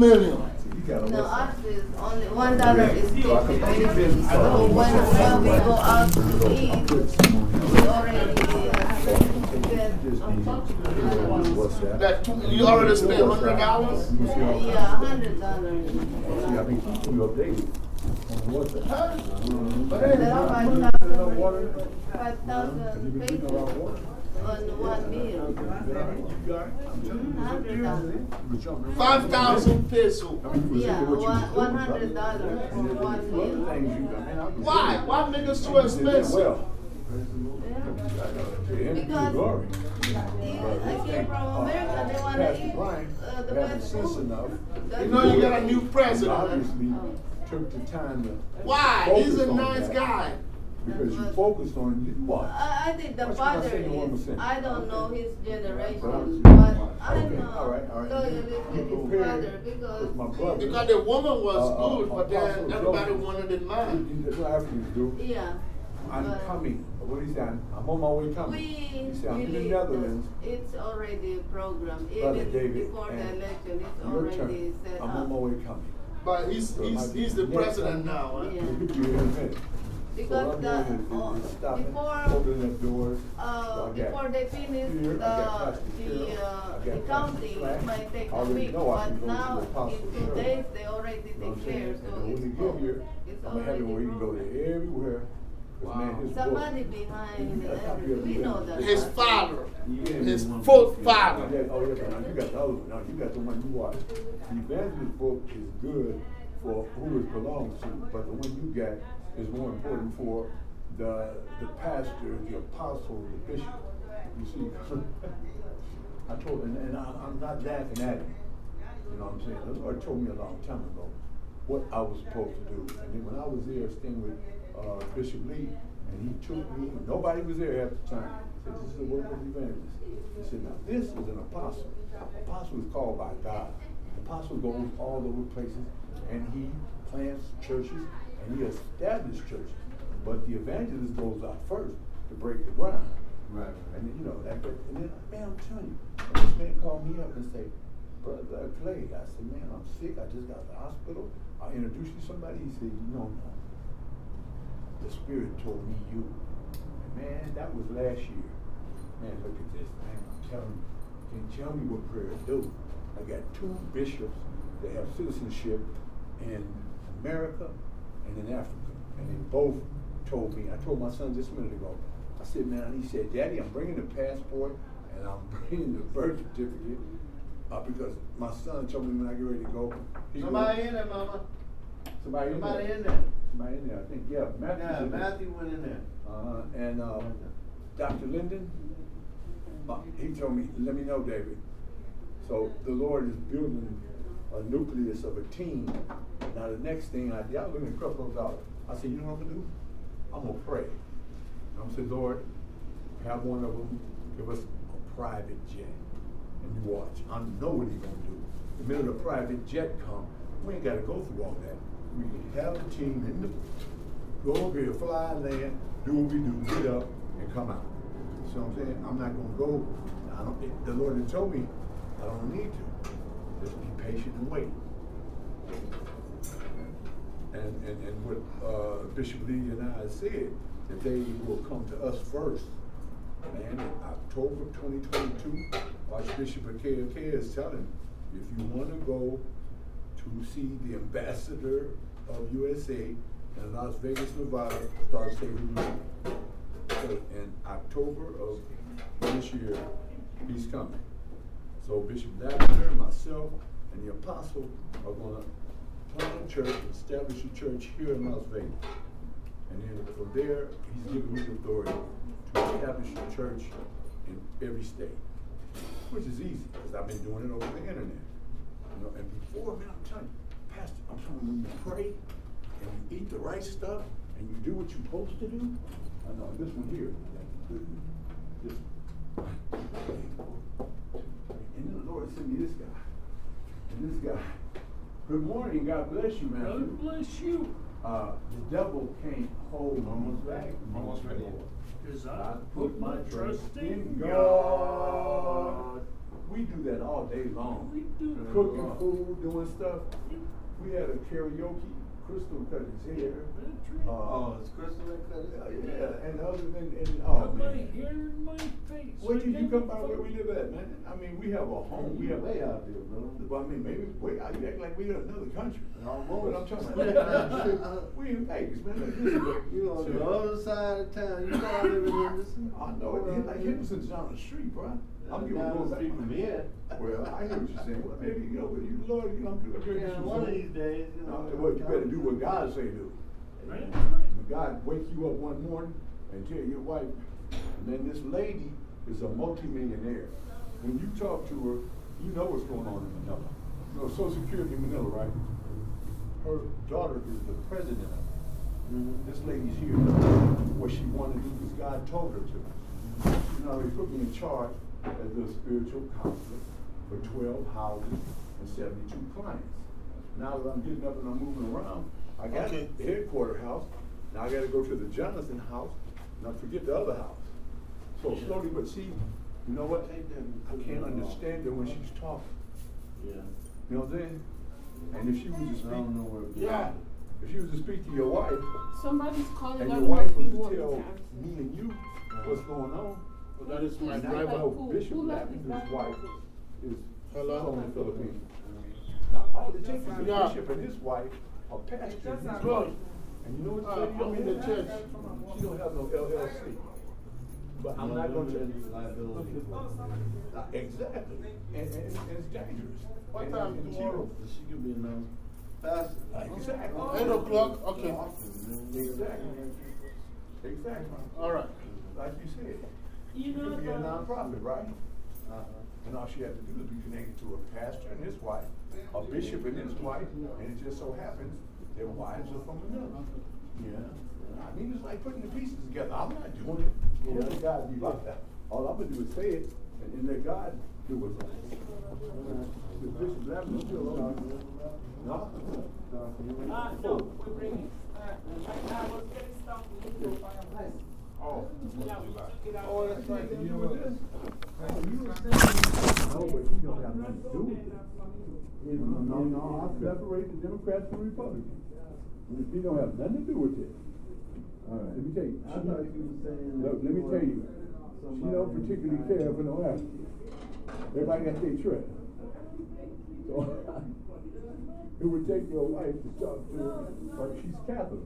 million. No, ours is only one dollar is 50 So when, when we go out to eat, we already uh, that two, you already spent hundred dollars? Yeah, hundred dollars. See, I've been keeping you updated on what's that. There are five thousand, five thousand pages on one meal. Five thousand pesos. Yeah, one, one hundred dollars for one meal. Why? Why make it so expensive? Well, Because. I came from America, they want to eat uh, the best food. You know you got a new president. Obviously, took the time to. Why? He's a nice guy. Because you focused on what? I, I think the What father say to one is. I don't know his generation, Okay. but I Okay, know all right, all right. loyalty to You his father because my brother. Because the woman was Uh, uh, good, but then everybody wanted it mine. You- That's what Africans do. Yeah. I'm coming. What he said, I'm on my way coming. We He said, I'm in the believe Netherlands. it's already programmed, Brother even David, before the election, it's Your already turn. set I'm up. on my way coming. But he's, he's, he's the president now. Huh? Yeah. We'll get you here in a minute. Because so the, I'm doing uh, is, is before, opening doors. uh, So I got before they finish here, the, the, uh, the Pastor counting, it might take I a already week, know but now, Apostle in two Shirley. days, they already You know declare, so And when it's, you get here, it's I'm going to have it where you can go already to everywhere. 'Cause man, his book- Somebody behind You got a copy of everything, we know that. His father. Yeah. His fourth father. Yeah, oh, yeah, now you got the other one. Now you got the one you watch. The evangelist book is good for who it belongs to, but the one you got is more important for the, the pastor, the apostle, the bishop. You see, I told him, and I, I'm not laughing at him. You know what I'm saying? The Lord told me a long time ago what I was supposed to do. And then when I was there staying with uh, Bishop Lee, and he took me, nobody was there at the time. He said, This is the work of the evangelist. He said, Now, this is an apostle. Apostle is called by God. Apostle goes all over places, and he plants churches, and he establishes churches. But the evangelist goes out first to break the ground. Right. And then, you know, that, and then, man, I'm telling you, this man called me up and said, Brother Clay, I said, man, I'm sick. I just got to the hospital. I introduced you to somebody. He said, no, no. The Spirit told me you. And man, that was last year. Man, look at this, man. I'm telling you, can you tell me what prayer do? I got two bishops that have citizenship in America and in Africa. And they both told me, I told my son just a minute ago, I said, man, he said, Daddy, I'm bringing the passport and I'm bringing the birth certificate uh, because my son told me when I get ready to go. Somebody go- in there, mama. Somebody, Somebody in in there. there. Somebody in there, I think, yeah. Matthew's Yeah, there. Matthew went in there. Uh-huh, and uh, Dr. Linden, uh, he told me, let me know, David. So the Lord is building a nucleus of a team. Now the next thing I did, I was looking at a of dollars. I said, you know what I'm gonna do? I'm gonna pray. I'm gonna say, Lord, have one of them give us a private jet. And you watch. I know what he's gonna do. The minute a private jet comes, we ain't gotta go through all that. We can have the team in the, go over here, fly, land, do what we do, get up, and come out. What I'm saying? I'm not gonna go, I don't, the Lord had told me, I don't need to. Patient and wait. And, and, and what uh, Bishop Lee and I said, that they will come to us first. And in October 2022, Archbishop KOK is telling, if you want to go to see the ambassador of USA in Las Vegas, Nevada, start saving you. So in October of this year, he's coming. So Bishop Lavender, myself, and the apostle are going to plant a church, establish a church here in Las Vegas. And then from there, he's given me the authority to establish a church in every state, which is easy because I've been doing it over the internet. You know, and before, man, I'm telling you, Pastor, I'm telling you, when you pray and you eat the right stuff and you do what you're supposed to do, I know this one here, this, and then the Lord sent me this guy, and this guy. Good morning, God bless you, man. God bless you. Uh, the devil can't hold almost back. Almost ready. Because I put my trust in God. God. we do that all day long. We do that. Cooking food, doing stuff. We had a karaoke, Crystal cut his hair. Uh, Oh, it's Crystal that cut it? yeah, yeah, and other than, and, oh My man. hair in my face. Where did you come by where we live at, man? I mean, we have a home, we We have. way out there, bro. Well, I mean, maybe, wait, I- you act like we're in another country. Almost. But I'm talking about, we in Vegas, man. Listen, but- You on the other side of town, you know I live in Henderson. I know it, it's like Henderson's down the street, bro. I'm giving Down going the back. street from here. Well, I hear what you're saying, well, maybe, you know, but you, Lord, you know, I'm doing Yeah, one of these days, you know. Well, you better do what God say do. Right? When God wake you up one morning and tell your wife, and then this lady is a multimillionaire. When you talk to her, you know what's going on in Manila. You know, Social Security in Manila, right? Her daughter is the president of it. This lady's here. What she wanted to do because God told her to. You know, he put me in charge as a spiritual counselor for 12 houses and 72 clients. Now that I'm getting up and I'm moving around, I got Okay. the headquarter house. Now I got to go to the Jonathan house, not forget the other house. So slowly but see, you know what? I can't understand her when she's talking. Yeah. You know what I'm saying? And if she was to I speak, don't know where. it Yeah. if she was to speak to your wife, Somebody's calling. and your wife was you to tell me and you what's uh-huh. going on, Well, that is my and I driver. Who- Bishop who left Lavender's his wife is Hello? from the Philippines. Now, all it takes is Yeah. bishop and his wife, a pastor and his Good. wife. And you know what Uh, I'm in the church. She don't have no LLC. But I'm not gonna tell you. Liability. Uh, Exactly, and, and, and it's dangerous. What And- time and it's tomorrow? evil. She could be announced. Pastor. Exactly. Eight o'clock, okay. Exactly. Exactly. All right. Like you said, You know, could be a nonprofit, right? Uh-huh. And all she had to do was be connected to a pastor and his wife, a bishop and his wife, and it just so happens their wives are from Manila. Yeah. I mean, it's like putting the pieces together. I'm not doing it. You know, God be like that. All I'm gonna do is say it, and, and let God do what's on. The Bishop Lavin still on. No? Uh, no, we bring it. Uh, I, I was getting stuff with you for fireplace. Oh. Yeah, Oh. You know? You no, but you don't have nothing to do with it. No, I separate the Democrats from Republicans. We don't have nothing to do with it. All right, let me tell you. I thought you were saying. Look, let me tell you, she don't particularly care for no action. Everybody got their trip. So, it would take your wife to talk to her, but she's Catholic.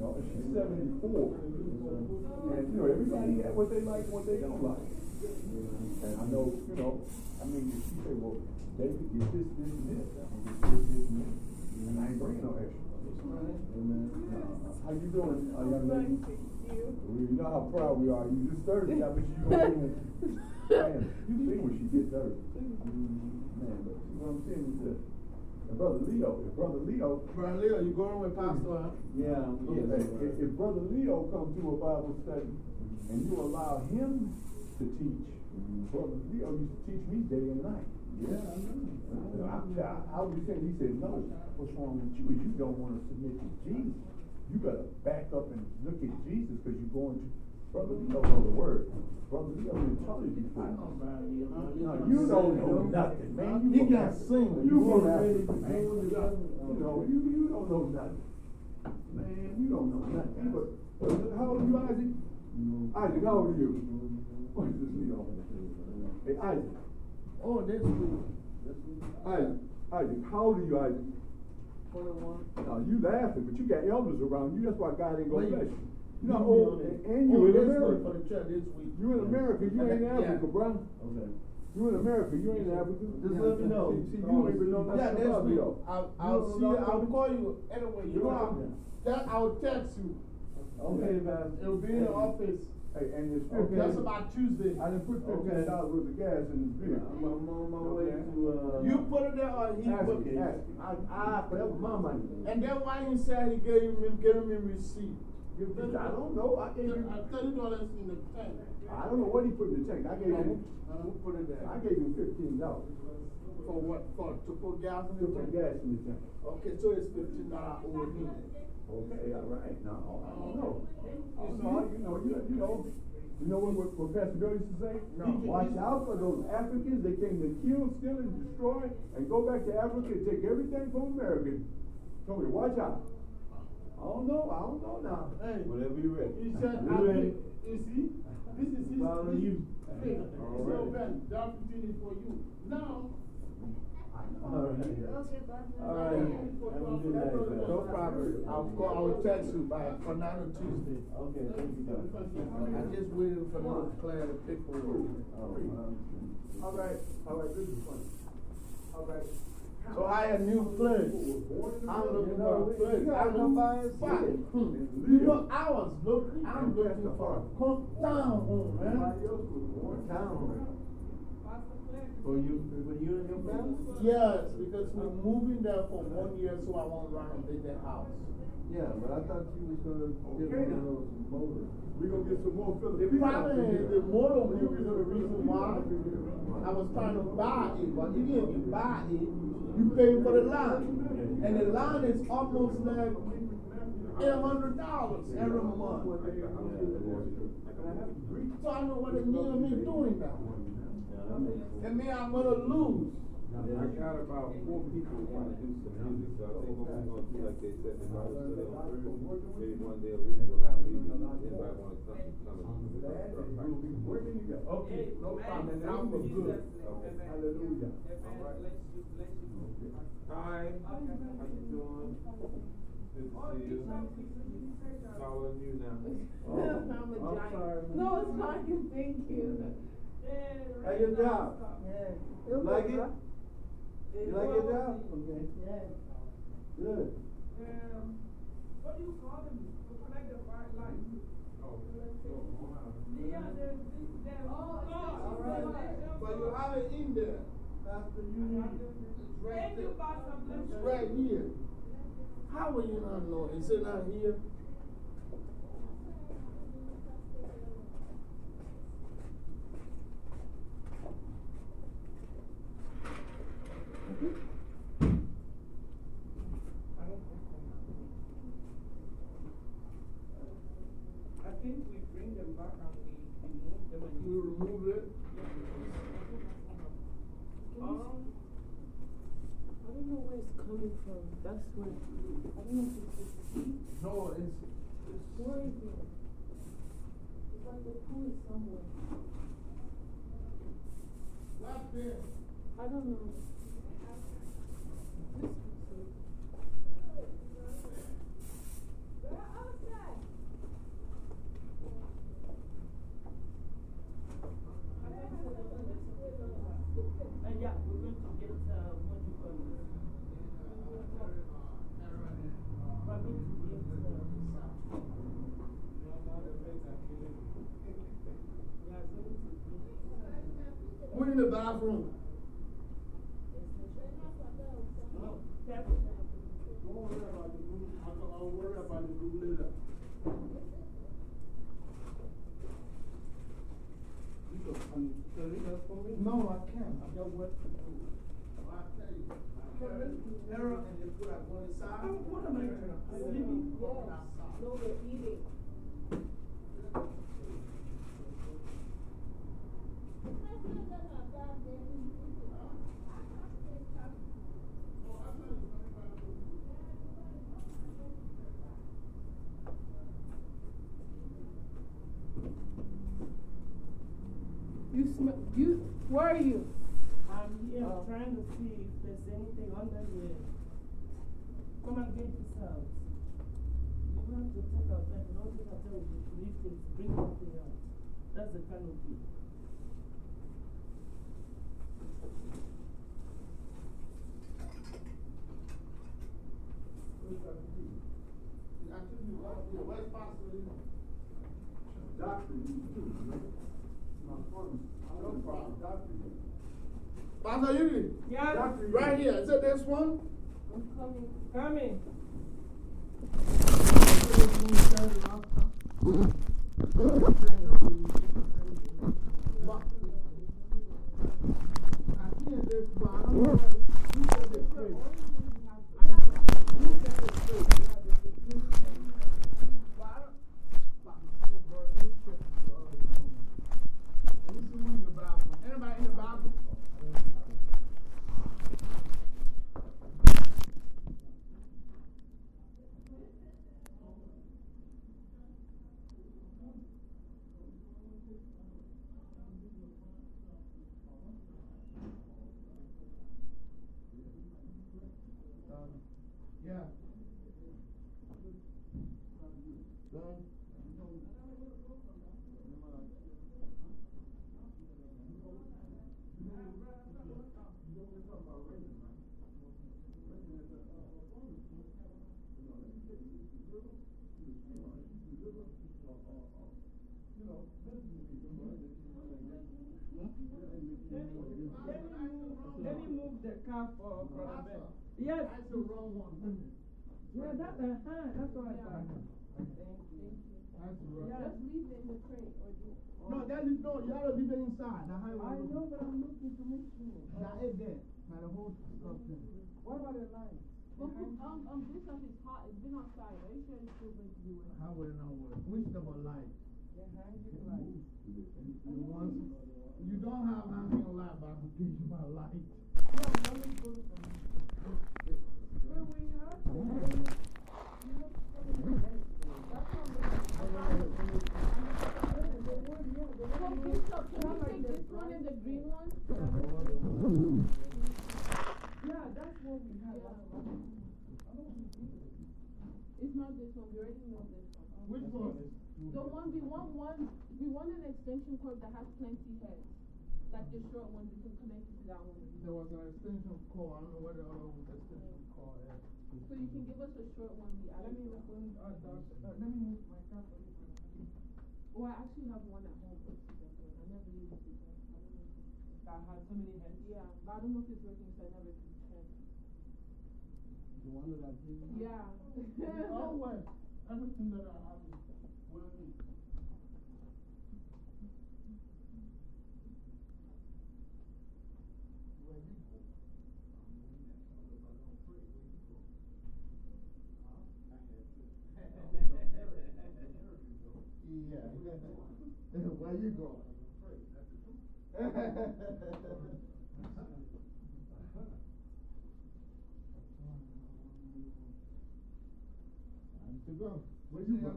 You know, she's seventy-four. And, you know, everybody got what they like and what they don't like. And I know, you know, I mean, if she say, well, David, get this, this, and this, I'm gonna get this, this, and this, and I ain't bringing no extra. Amen. Uh, How you doing, uh, young lady? You know how proud we are. You just Thursday, I bet you see when, man, you see when she gets Thursday. Man, but you know what I'm saying that, and brother Leo, if brother Leo, Brother Leo, you going with Pastor, huh? Yeah, yeah, if, if brother Leo come to a Bible study and you allow him to teach, brother Leo used to teach me day and night. Yeah, I know. I, I, I was saying, he said, no, what's wrong with you is you don't want to submit to Jesus. You got to back up and look at Jesus because you're going to, brother, you don't know the word. Brother, you don't even tell you before. No, you don't know nothing, man. He You can sing. You You from from Africa, Africa, man. man. You know, you, you don't know nothing. Man, you don't know nothing. But, but how old are you, Isaac? Isaac, how old are you? What is this, Leo? Hey, Isaac. Oh, that's good. Isaac, Isaac, how old are you, Isaac? Twenty-one. Now, you laughing, but you got elders around you, that's why God ain't gonna bless you. You oh, be on it. and you Oh, in this America. For the church this week. You in America, you ain't. Africa, bro. Okay. You in America, you ain't in Africa. Just let me know. See, you don't even know Yeah, nothing next about week. I'll, I'll see you, I'll call you anyway. You know, I'll, that, I'll text you. Okay, man. It'll be in the office. Hey, and it's Okay. That's about Tuesday. I done put fifteen dollars worth of gas in his vehicle. I'm, I'm on my way to, uh. You put it there or he Ask put it? ask. I, I, forever my money. And then why he said he gave him, gave him receipt? You I don't know, I gave him, thirty dollars in the tank. I don't know what he put in the tank, I gave him, Uh, put it there? I gave him fifteen dollars. For what, for, to put gas in To the put tank? gas in the tank. Okay, so it's fifteen dollar over him. Okay, all right, no, I don't know. I'm sorry, you know, you, you know, You know what, what, Pastor Bill used to say? No. Watch out for those Africans, they came to kill, steal, and destroy, and go back to Africa and take everything from America. Told me, watch out. I don't know, I don't know now. Hey, Whatever you ready. he said, You I ready? you see, this is his. Follow this- you. Hey, All so right. Ben, the opportunity for you. Now, All right. Okay, but. All right. Have a good night, man. no problem. I'll call, I will text you by, for now on Tuesday. Okay, thank you, sir. I just waited for them to clear the paperwork. All right, all right, this is funny. All right. So I had new plans. I'm looking for a place. I gotta know come by and Why? see it. Hmm. You know, I was looking, I'm looking for a home town home, man. Everybody else was born town. For you, for you and your family? Yes, because we're moving there for one year, so I won't renovate the house. Yeah, but I thought you was gonna get Okay, one of those motors. We gonna get some more The Filipino. problem is, the motor move is the reason why I was trying to buy it, but you buy it, you pay for the line. And the line is almost like eight hundred dollars every month. So I know what the near me doing now. And me, I'm gonna lose. I got about four people who wanna do some music, so I think what we're gonna do, like they said, they might put it on Thursday, maybe one day a week we'll have music, anybody wanna come, come and. We'll be working together. Okay, no problem, and I'm good. Hallelujah. Hi, how you doing? Good to see you. Following you now. Oh, I'm sorry. No, it's fine, thank you. How your job? Yeah. Like it? You like your job? Okay, Yeah. good. Um, What do you call them? To connect the fire line? Oh. Yeah, there's, there's. All right, but you have it in there. That's the union. It's right there. you, Pastor. Bless It's right here. How will you not know? Is it not here? I think we bring them back and we, we move them and You remove it? Um, I don't know where it's coming from. That's where. I don't know if it's a sea. No, it's, Where is it? It's like the pool is somewhere. right there. I don't know. This is it. and yeah, we're going to get, uh, what do you call it? We're going to get, uh, yeah, so Put in the bathroom. Don't worry about the room. I'll, I'll worry about the room later. You can, can for me? No, I can't. I got work to do. I'll tell you. Kevin, Aaron, and they put up one side. What am I doing? Sleeping? Yes. No, we're eating. You smell. You. Where are you? I'm here Oh. trying to see if there's anything under here. Come and get this out. You have to take out that, don't take out that, leave things, bring everything out. That's the kind of canopy. I told you, right here. Where's Pastor Lee? Doctor, you too, man. My phone. No problem, doctor. Pastor Lee? Yeah, Doctor, you- Right here. Is it this one? I'm coming. coming. I can't this, but I don't know. You said it's free. You said it's free. Yeah, it's free. But I don't- but- but you check, uh, Yeah. Done. Let me move, let me move the car for Brother Ben. Yes. That's the wrong one. Yeah, that, uh -huh, that's what I thought. Thank you. That's the Yeah. Just leave it in the crate or do. No, that is, no, you gotta leave it inside. The highway. I know, but I'm looking to make sure. That is there. Now the whole stuff there. What about the line? But um, um, this stuff is hot, it's been outside, are you sure it's still going to do it? How would it not work? Which number line? The hanging light. The ones, you don't have hanging light, but I can give you my light. No, let me go to the. Wait, we have to. You have to come in the next day. That's what I'm looking for. The one, yeah, the So one. please, so can we take this one and the green one? Yeah, that's what we have. Yeah. I don't think we It's not this one, we already know this one. Which one is? The one, we want one, we want an extension cord that has plenty heads. Like the short one, we can connect it to that one. There was an extension cord. I don't know what the other one extension cord is. So you can give us a short one, we Let add me it. open, uh, uh, let me move my car for you. Oh, I actually have one at home, but it's different. I never used it. before. I don't know if it's- That has so many heads. Yeah, but I don't know if it's working, so I never checked. The one that I gave you? Yeah. Oh, well, everything that I have is working. Where you go? Yeah. Where you going? Time. Where you from?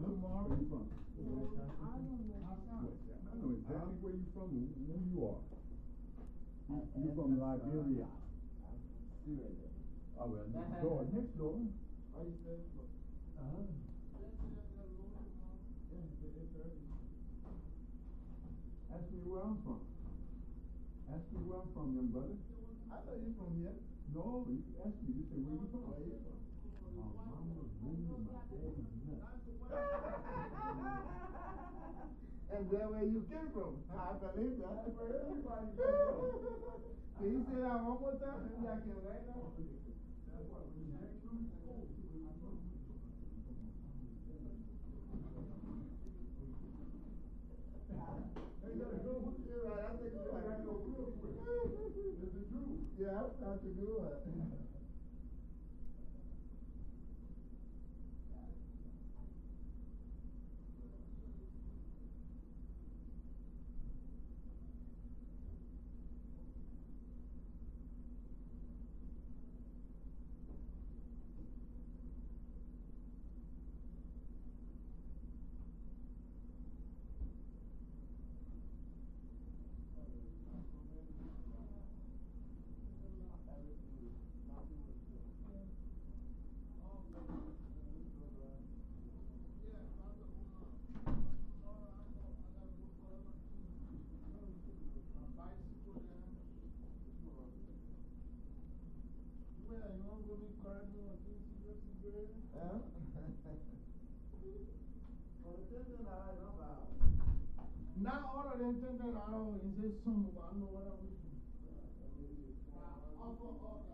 Huh? Where you from? I don't know. I know exactly where you from, and who you are. You- You from Liberia. Oh, well, next door, next door. How you say? Uh-huh. Ask me where I'm from. Ask me where I'm from, young brother. I know you're from here. No, you ask me, you say, where you from? Oh, where oh, you from? My mama's wounded, my daddy's nuts. And then where you came from? I believe that. That's where everybody comes from. Can you say that one more time? Maybe I can write that. That's why when you get through school, you will be from. Hey, that's good. You're right, I think you're right. That's a real quick. It's the truth. Yeah, that's a good Huh? Not all of them think that oh, I don't, it's just some, but I know what I was. Offer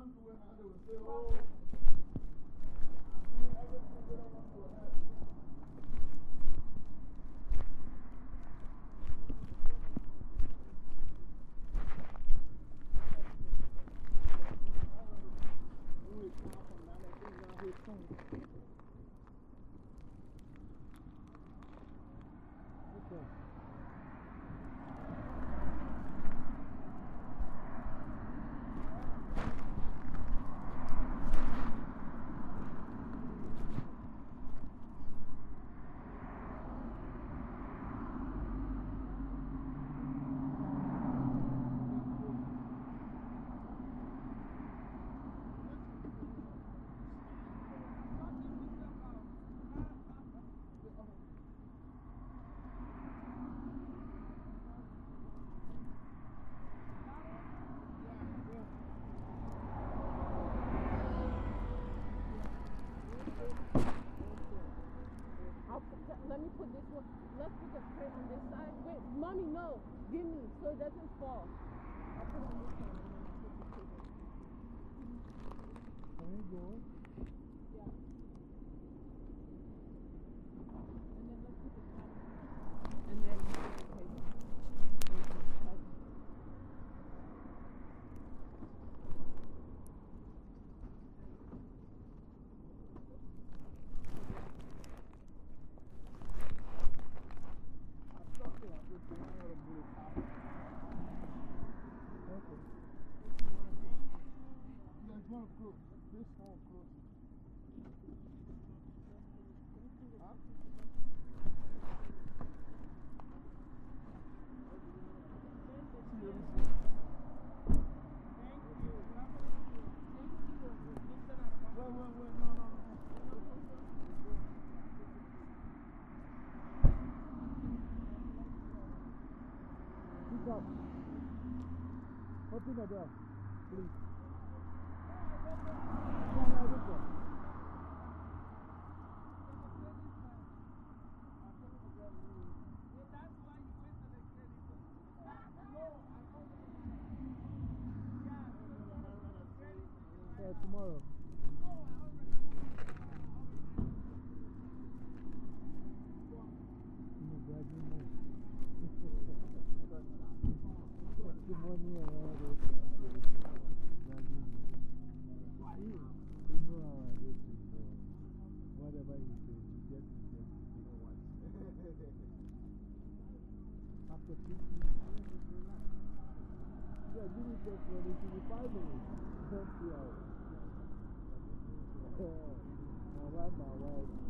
안 좋아요. let me put this one, let's put the tray on this side. Wait, mommy, no, give me, so it doesn't fall. I'll put it on this. There you go. Udah ada. pătut. Yeah, give me that one and give me five minutes. Help me out. Alright, alright.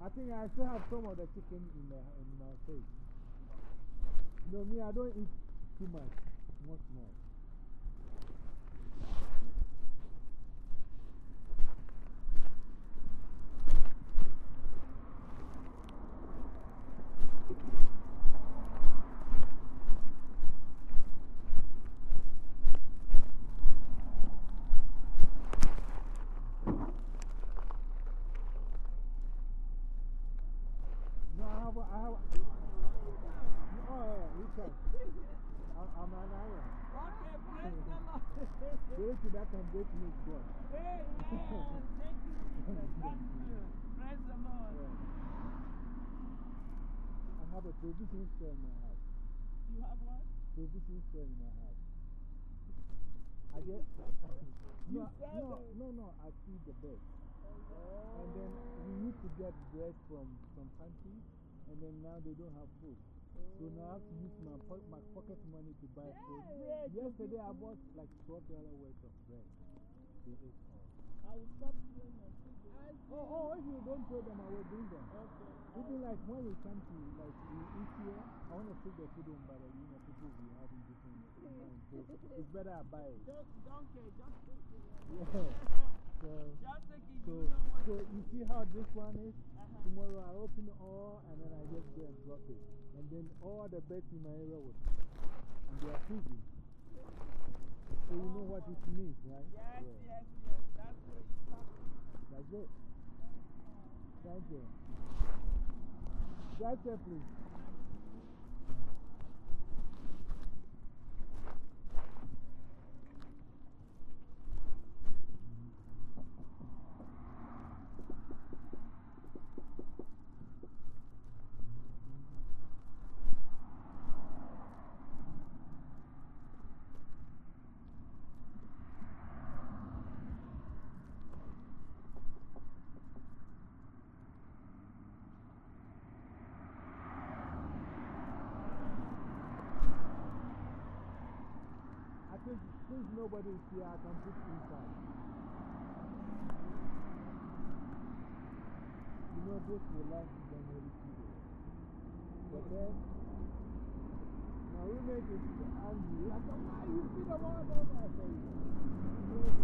I think I still have some of the chicken in, the, in my face. No, me, I don't eat too much. Not much. Thank install in my house. You have what? There's this in my house. I get. no, no, no, no, I feed the birds. Oh. And then we need to get bread from some countries, and then now they don't have food. So now I have to use my, po my pocket money to buy yes. food. Bread. Yesterday I bought like $12 worth of bread. They ate all. I will stop doing Oh, oh, oh, if you don't throw them, I will bring them. Okay. Even like when we come to, like, we eat here, I want to take the food home, but you know, people will be having different minds. So it's better I buy it. Just don't care. Just take it. Yeah. So, Just take it. so, You so you see how this one is? -huh. Tomorrow I open all and then I just go and drop it. And then all the beds in my area will and they are freezing. So you know oh what it means, right? Yes, Yeah. yes, yes. That's what you talk. That's it. Thank you. Drive safely. I think since nobody is here, I can put inside. You know, this will last January two days. But then, my roommate is angry. I said, why you them all that? I said, you know,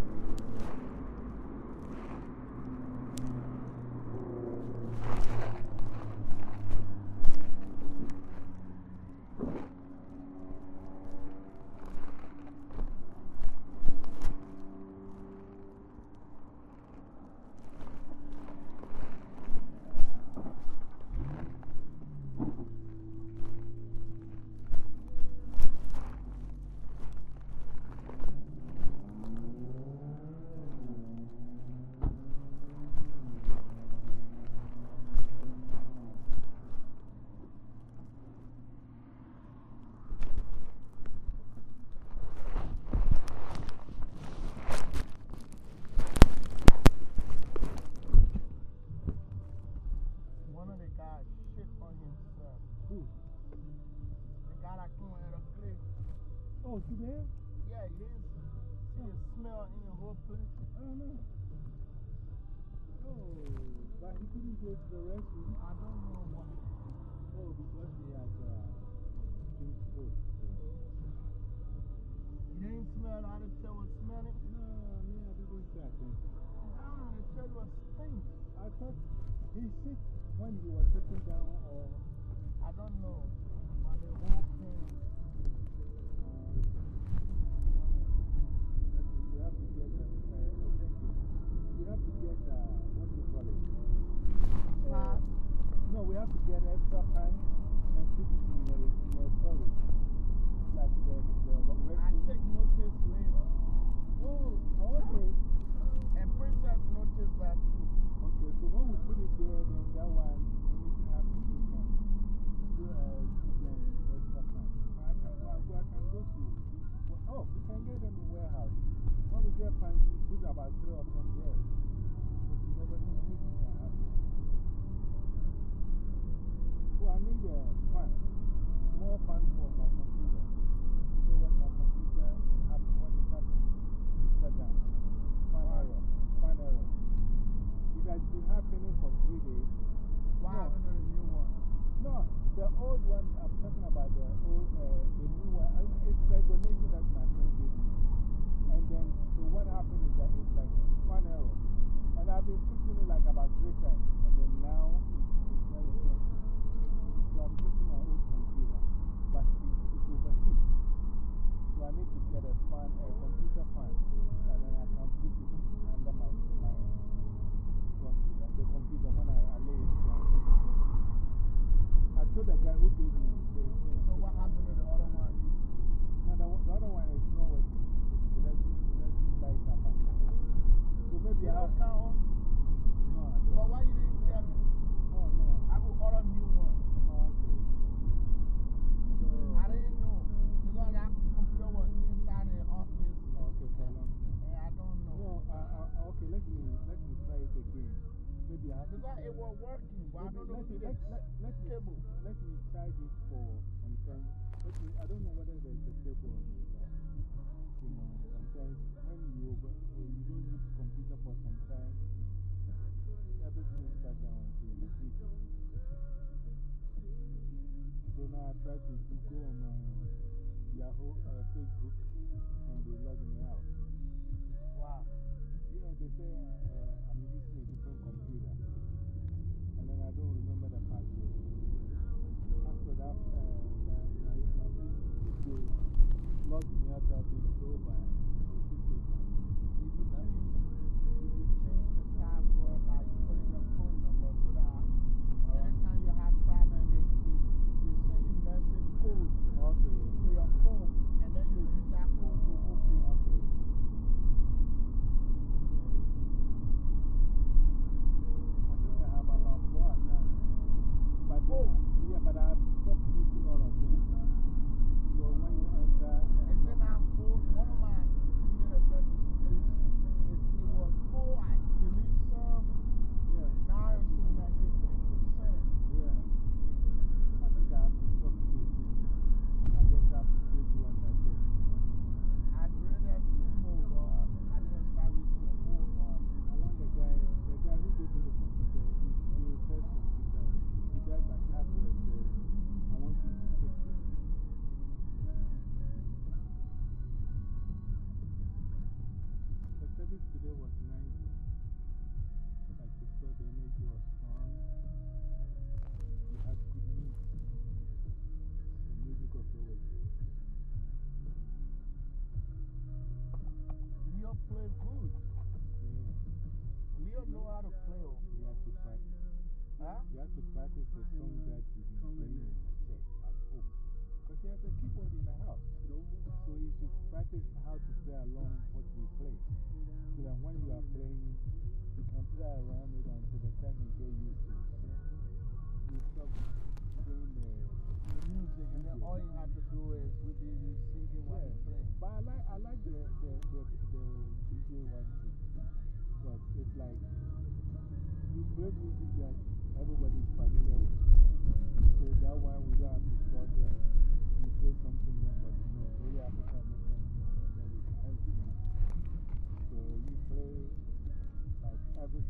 One of the guys shit on himself. Who? The guy that came out of clay. Oh, see there? Yeah, he is. See the smell in the whole place. I don't know. Oh, but he couldn't go to the restroom. I don't know why. Oh, because he had uh, drink stroke. You didn't smell how the chair was smelling? No, me, I didn't pay attention. No, the chair was stink. I thought he sick when he was sitting down or. I don't know. no, no. Let me, let, let, let, me, cable. let me charge it for some time. Let me, I don't know whether there's a cable on it. You know, sometimes when you, over, eh, you don't use computer for some time, everything shut down until you hit. So now I try to do, go on my Yahoo, uh, Facebook, and they log me out. Wow. Yeah, they say. Uh, know how to play. You have to practice. Huh? You have to practice the song that you've been playing in the church at home. Because he has a keyboard in the house. So you should practice how to play along what we play. So that when you are playing, you can play around it until the time you get used to it. You stop playing the, the music, and then all you have to do is with you singing while、yeah. you're playing. But I like, I like the, the, the, the DJ one because it's like you play music that everybody's familiar with. So that why we don't have to struggle. You play something then, but you know, really African American and everything. So you play like every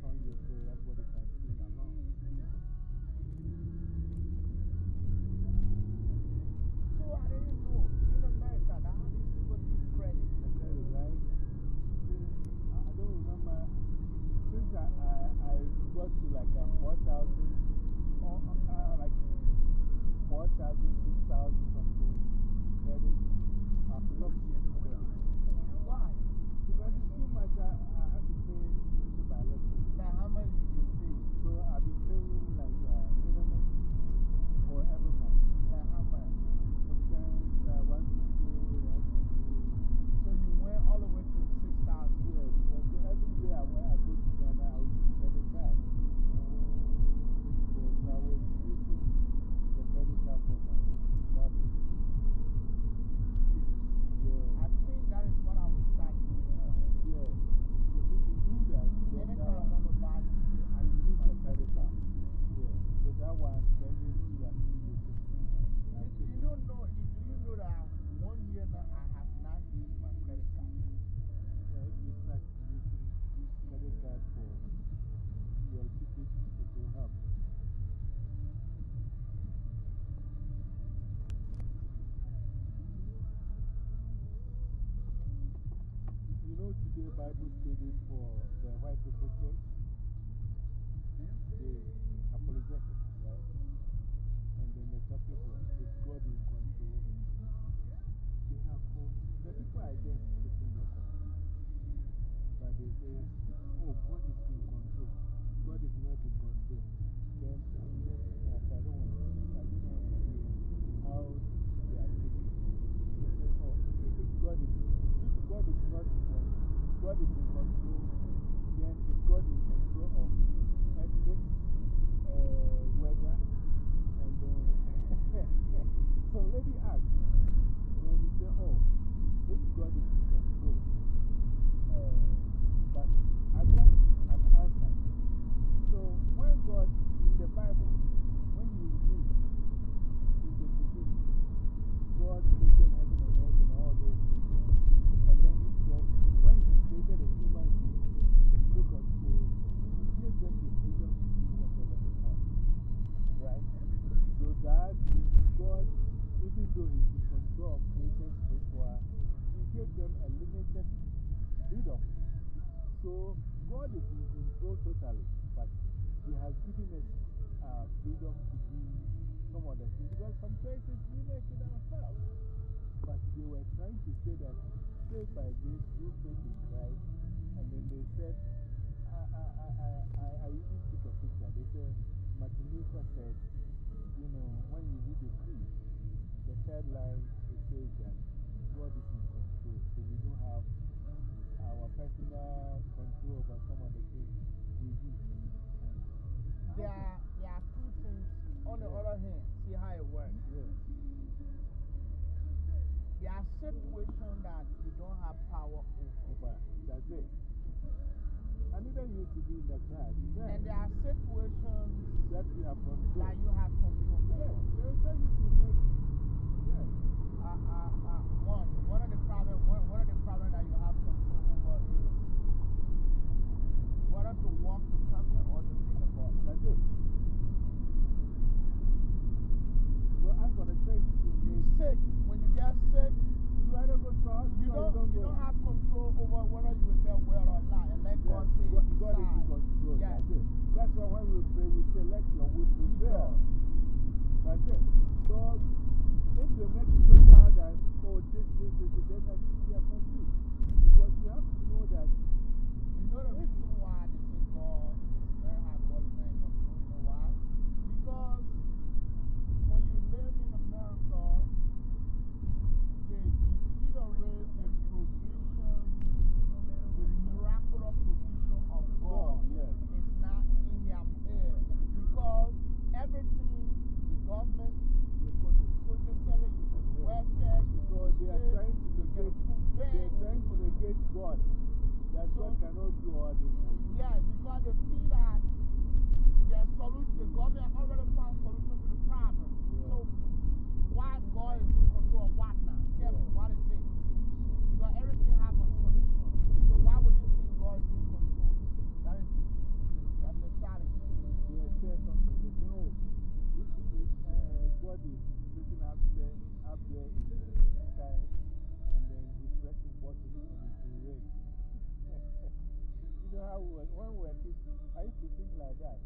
like that.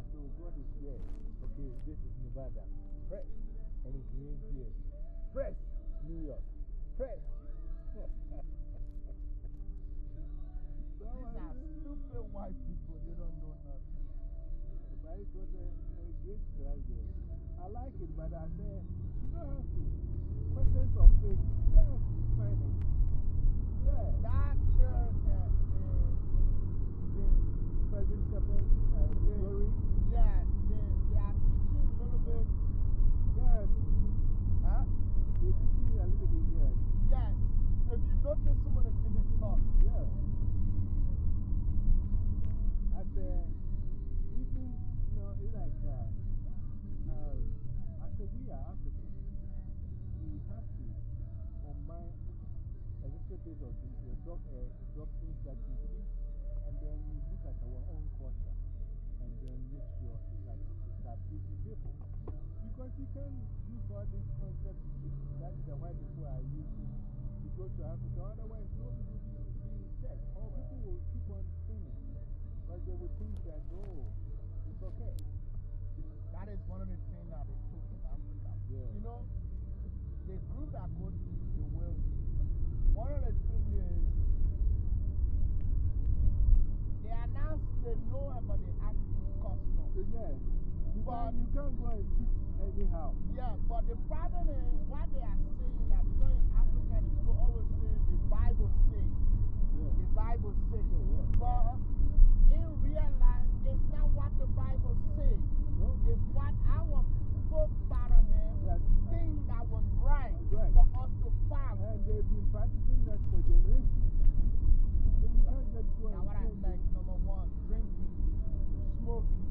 I said, God is. Okay, this is Nevada. Press. And it's New here. Press. New York. Press. things that go, it's okay. That is one of the things that they took in Africa. Yeah. You know, the group that goes to the world, one of the things is they announce they know about the African custom. Uh, yeah. But you can't go and teach anyhow. Yeah, but the problem is what they are saying that because in Africa, people always say the Bible says. Yeah. The Bible says. Yeah, yeah. But in real life, it's not what the Bible says. No. It's what our forefathers yes. think that was right, right, for us to follow. And they've been practicing that for generations. So you can't just go now, what I think, number one, drinking, smoking,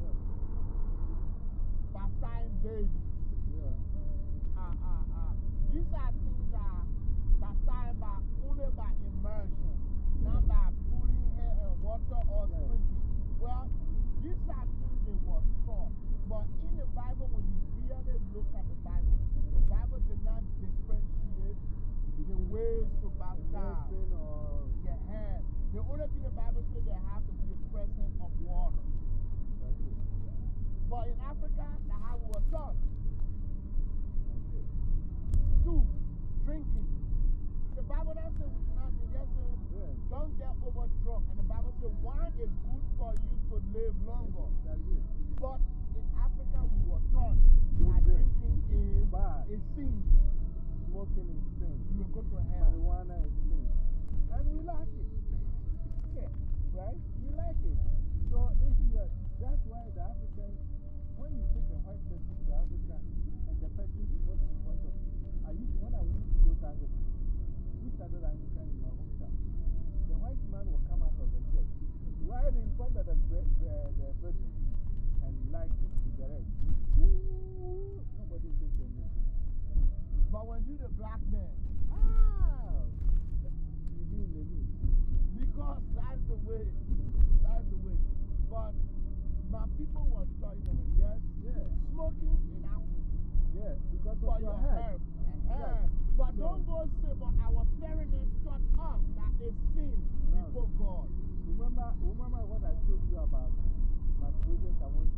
yes. baptizing babies. go to. Marijuana. And we like it. yeah, right? We like it. So if you are, that's why the Africans, when you take a white person to Africa and the person smokes in front of you, I used, when I used to go to Africa, we started because that's the way. That's the way. But my people was talking about yes, yeah. smoking in alcohol. Yeah, because for of your, your head. head. Uh-huh. Yeah. But so. don't go say, but our parents taught us that it's sin no. before God. Remember, remember what I told you about my project I want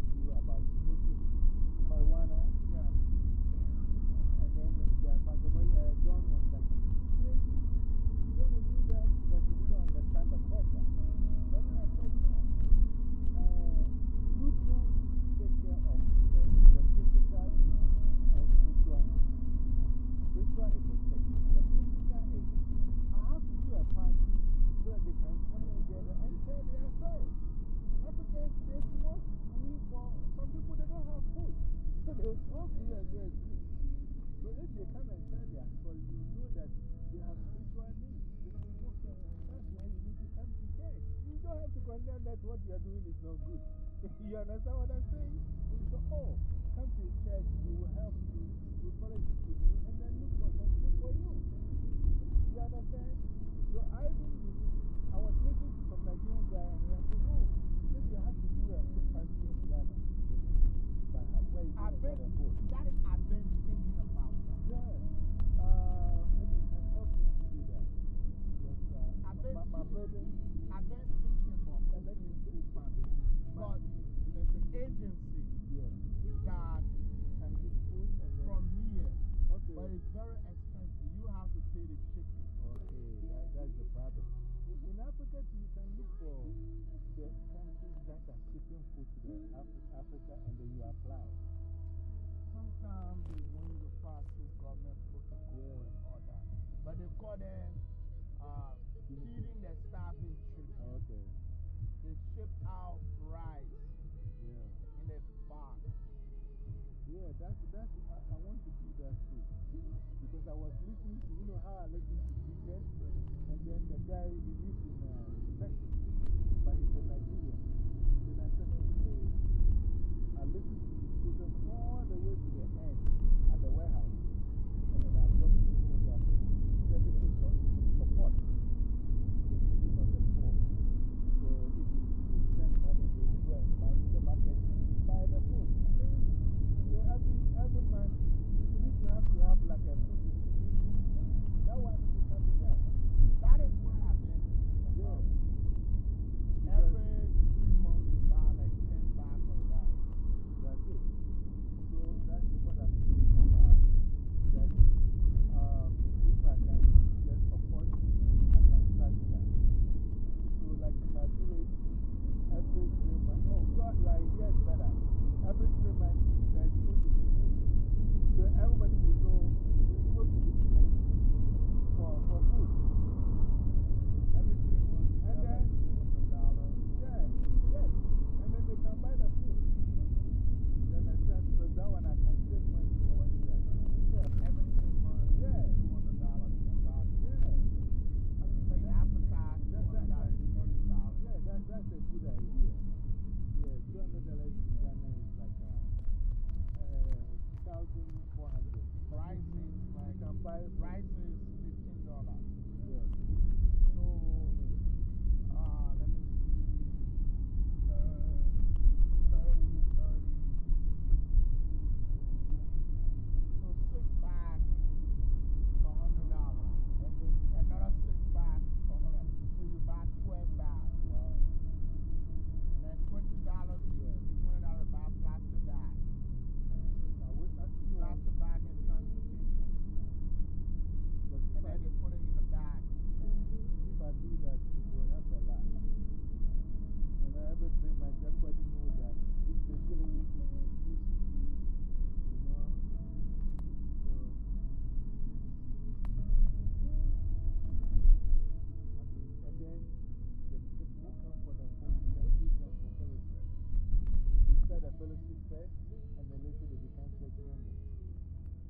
aggressive first and then later they become.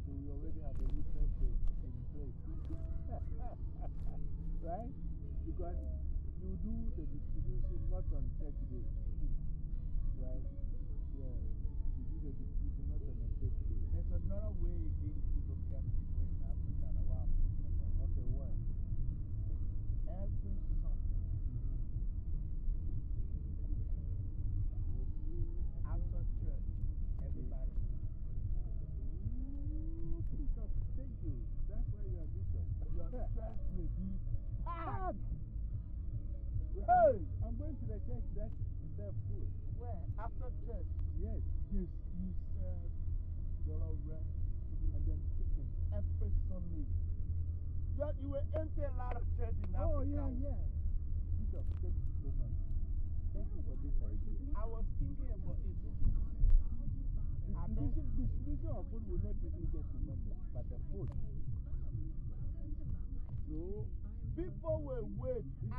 So we already have a in place. right? Because you do the distribution not on church day.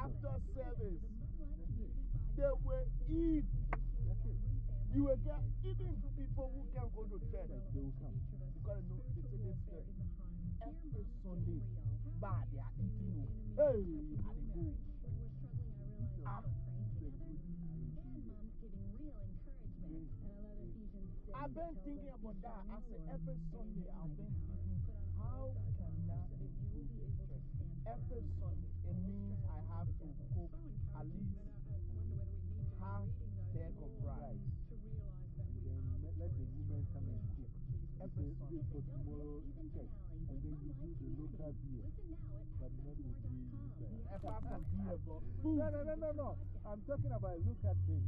After service. that's it. They will eat. You will get, even people who can't go to church, Yes, they will come. because know, they say this uh, every Sunday, bad, they are eating. Hey, and they go. Ah, I've been thinking about that. I said, every Sunday, I've been thinking, how can that improve the church? Every beer. Beer, No, no, no, no, no. I'm talking about look at drink.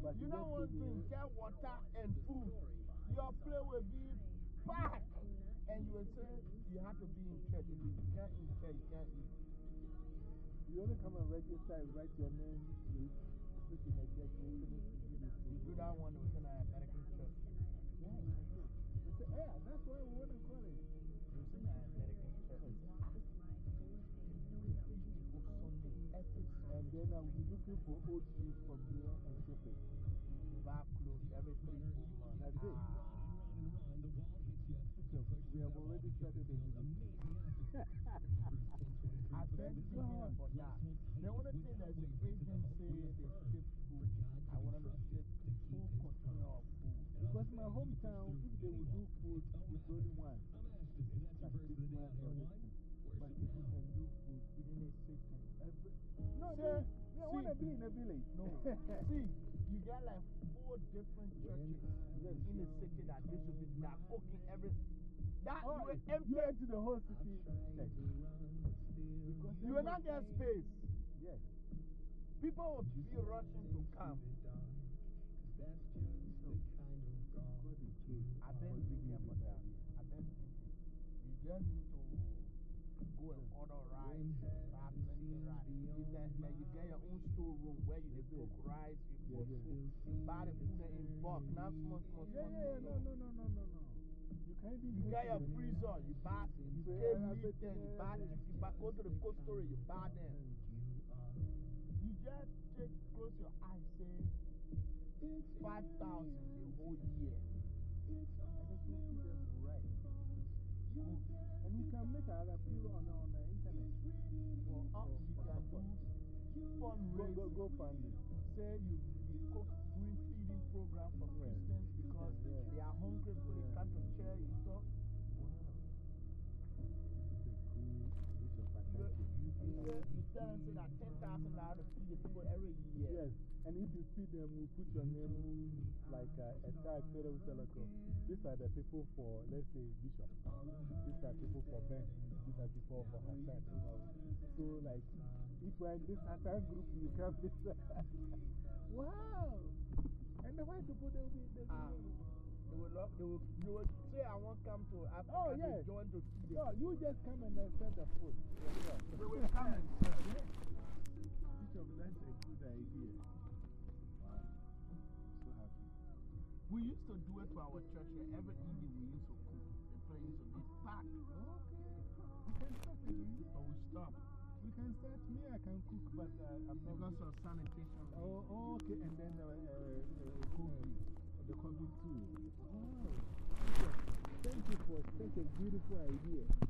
But You don't thing, the- get water and food. Your play will be packed. And you will say you have to be in church. If you can't in church, you can't eat. You only come and register and write your name, please. Put in a to you do that one within our American church. Yeah, yeah, that's why we want to will be See, you get like four different churches in the city that this distribute that cooking every. That Oh, you will you empty. the whole city. You will not get space. Yes. People will be rushing to come. Food, you buy the food in bulk, not small, small, Yeah, small. yeah, small, no, no, no, no, no, no. You can't even You get your freezer, you buy, you meat everything, there, you buy everything. chicken, buy, go to the cold storage, you buy them. You just take, close your eyes, say, 5,000 the whole year. And it will keep them right. Good. And we can make our appeal on, on the internet. For, for, you for can support. do Go, fundraising. go, go fund it. say you, you cook you feed them, we put your name like uh, a tag, so they will say, like, these are the people for, let's say, Bishop. These are people for Ben. These are people for Hassan. You. So, like, if we're in this Hassan group, you come this. wow! And the white people, they will be. They will Ah. They will, love, they, will, they will say, I want to come to Africa Oh, to yeah. join to feed no, them. you just come and send the food. yourself. They will come and serve. Bishop, that's a good idea. We used to do it to our church here. Every evening we used to cook. The place used to be packed. Okay. We can start again. But we stopped We can start. Me, I can cook, but uh, I'm not. because of sanitation. Oh, oh, okay. And then uh, uh, uh, COVID. The COVID too. Wow. Thank you for such a beautiful idea.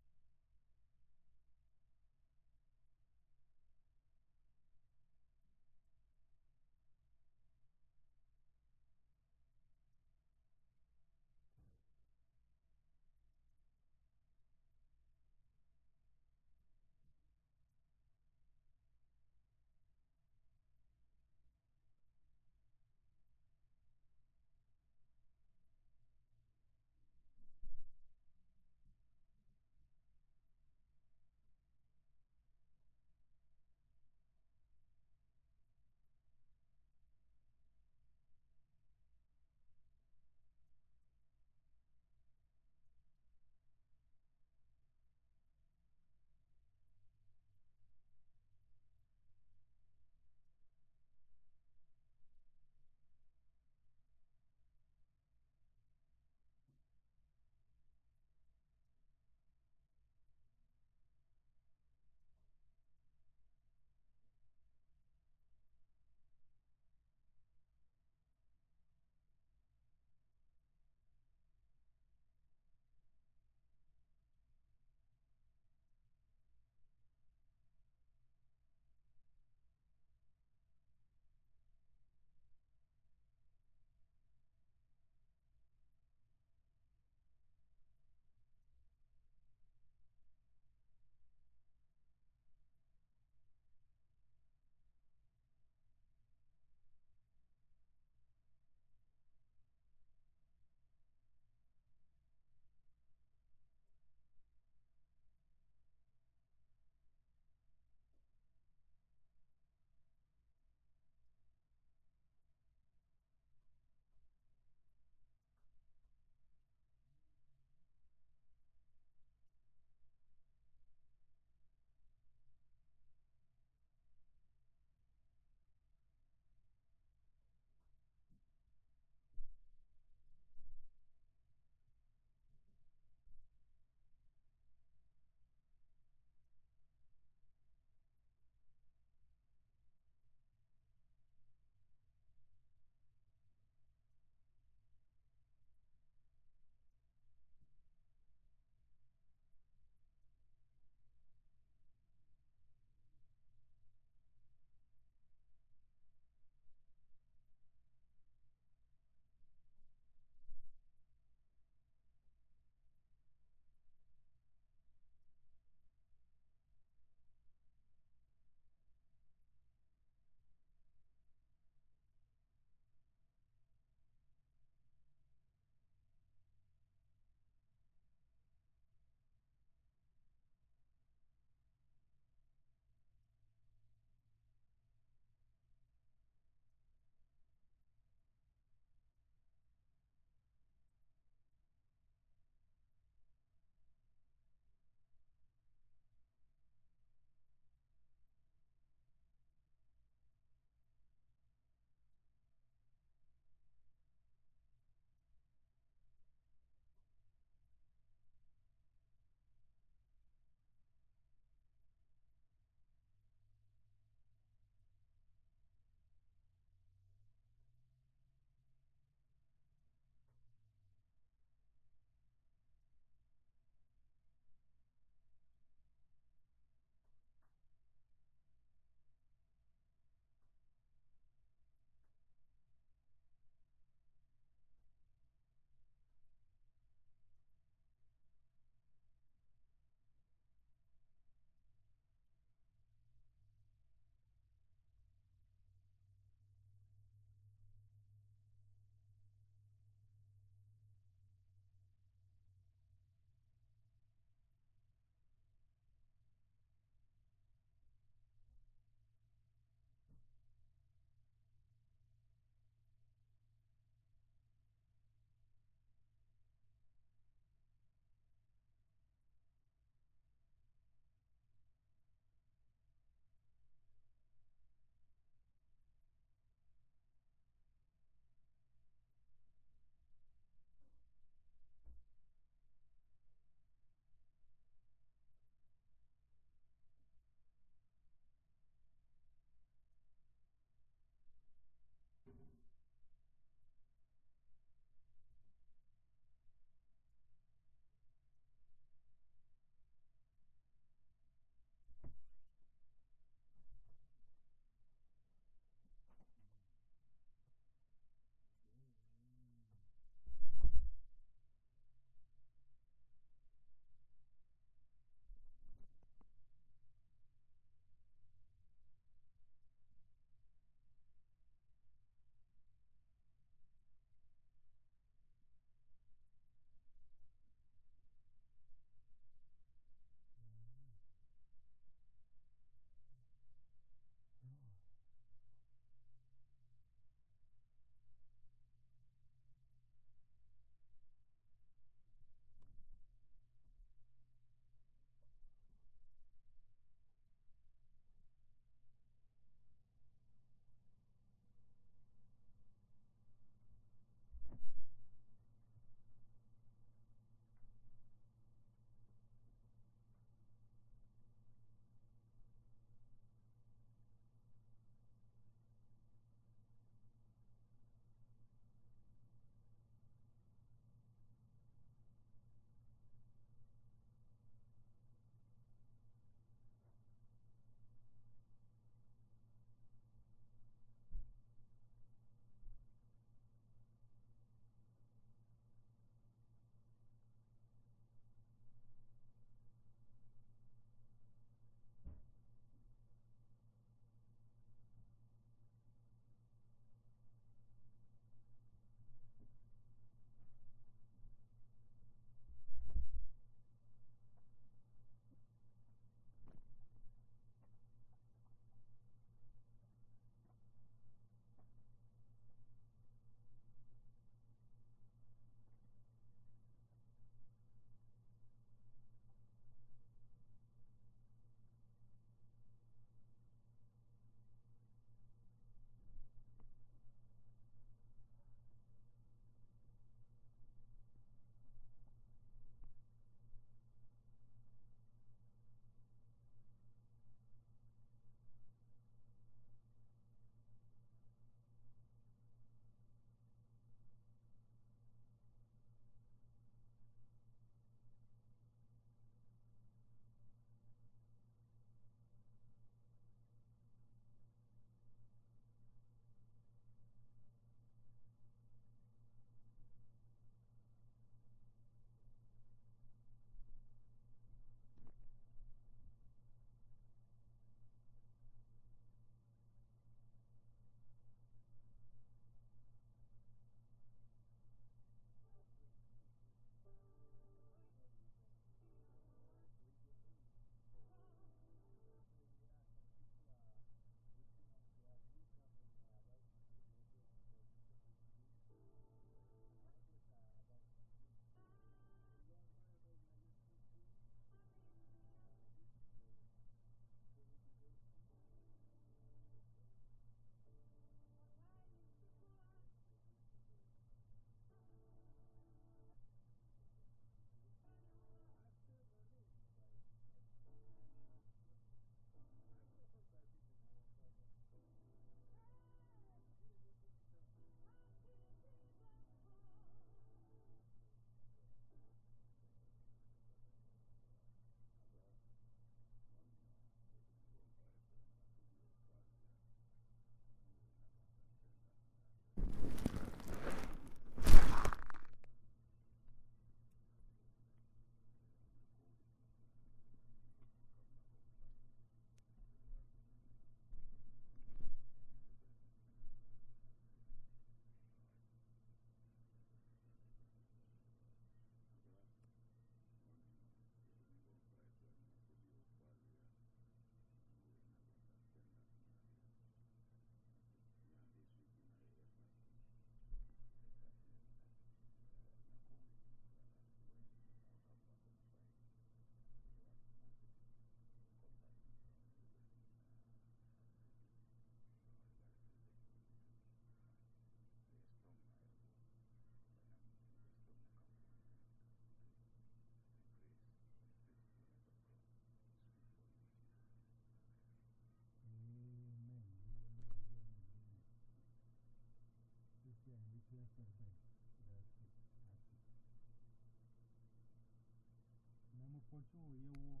For sure, you will.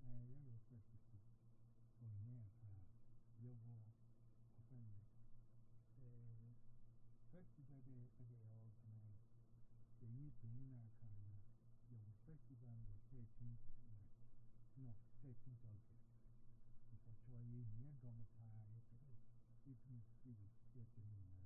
Uh, you request it for here. You will offend it. Uh, festival day, a day organized. The new Penina can. Your festival on the 13th March. No, 13th August. For sure, you hear Domata. It means city, getting Yes,